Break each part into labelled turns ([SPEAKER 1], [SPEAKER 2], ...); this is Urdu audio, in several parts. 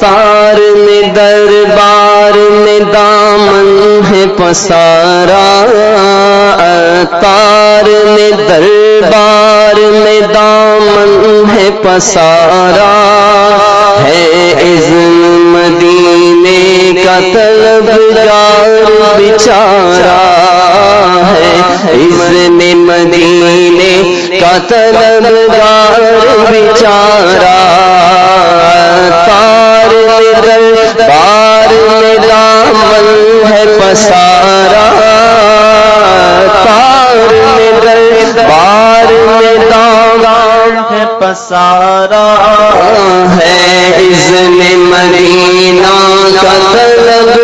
[SPEAKER 1] اتار میں دربار میں دامن ہے پسارا۔ اتار میں دربار میں دامن ہے پسارا۔ ہے اذن مدینے کا طلب گار بچارا ہے اذن مدینے کا طلب گار بچارا تار بار میں دامن ہے پسارا۔ تار میں بار میں دامن ہے پسارا۔ ہے اذن مدینہ کا طلب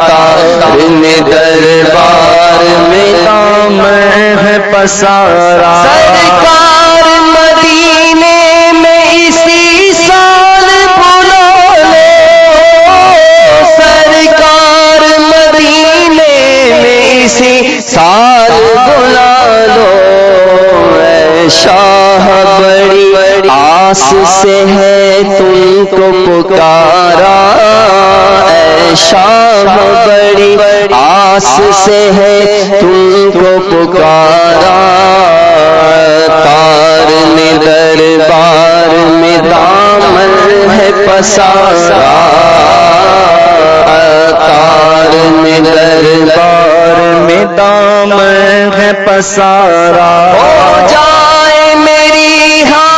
[SPEAKER 1] دامن ہے دربار میں دامن ہے پسارا۔ سرکار مدینے میں اسی سال بلا لو سرکار مدینے میں اسی سال بلا لو۔ شاہ بڑی آس سے ہے پکارا تار میں دربار میں دامن ہے پسارا، تار میں دربار میں دامن ہے پسارا۔ ہو جائے میری ہاں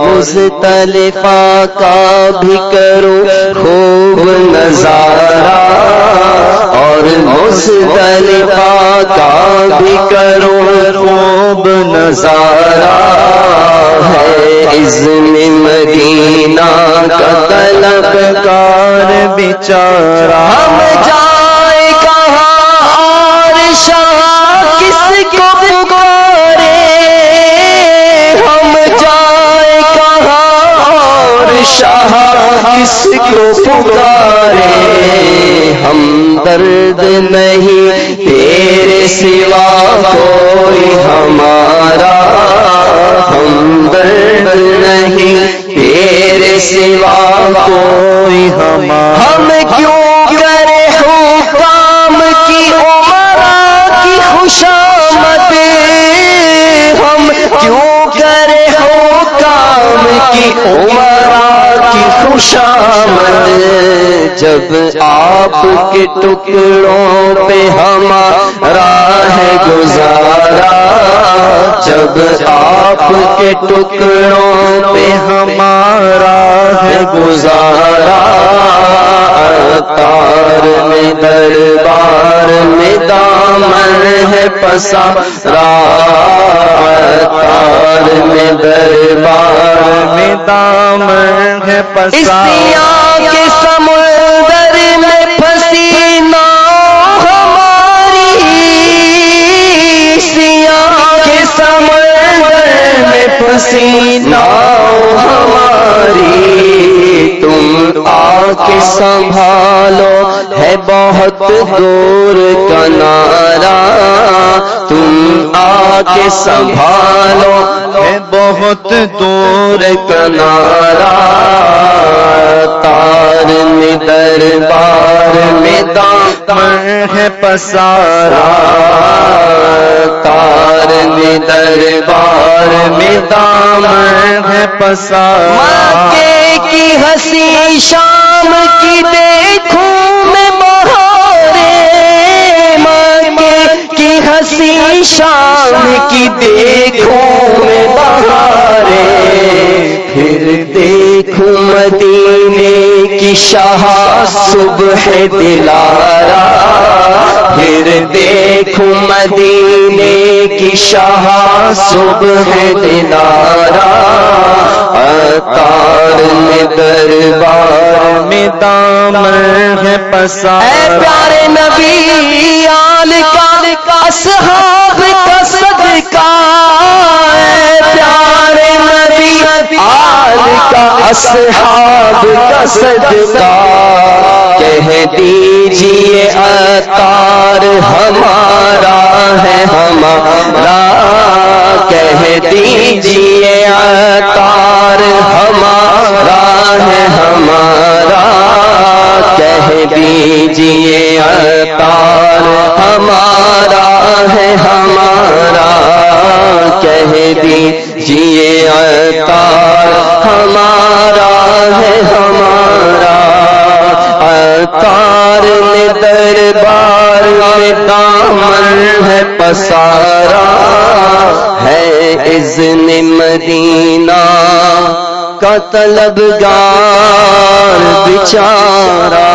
[SPEAKER 1] اور مزتلفہ کا بھی کرو، خوب نظارہ۔ اور مزتلفہ کا بھی کرو، خوب نظارہ۔ ہے اذن مدینہ کا طلب کار بیچارہ۔ کس کو پکارے ہم درد نہیں، تیرے سوا کوئی ہمارا ہم درد نہیں، تیرے سوا کوئی ہمارا۔ ہم کیوں کرے حکام کی عمرہ کی خوشامد؟ ہم کیوں کرے حکام کی عمرہ کی خوشامد جب آپ کے ٹکڑوں پہ ہمارا ہے گزارا، جب آپ کے ٹکڑوں پہ ہمارا ہے گزارا تار میں دربار میں دامن ہے پسارا تار میں دربار میں دامن ہے پسارا کے سمندر میں پسینہ ہماری سیاہ کے سمندر میں پسینہ ہماری تم آ کے سنبھالو، ہے بہت دور کا کے سنبھالو ہے بہت دور کنارا تار میں دربار میں دامن ہے پسارا، تار میں دربار میں دامن ہے پسارا۔ کی ہنسی شام کی دیکھوں شام کی دیکھوں میں بہارے، پھر دیکھوں مدینے کی شاہ صبح دلارا۔ پھر دیکھوں مدینے کی شاہ صبح دلارا۔ تار میں دربار میں دامن ہے پسا پیارے نبی آل کا اصحاب کا صدقہ ہے، پیارے نبی آل کا اصحاب کا صدقہ۔ کہہ دیجیے اتار ہمارا ہے، ہمارا۔ کہہ دیجیے سارا ہے ہے اذن مدینہ کا طلبگار بچارا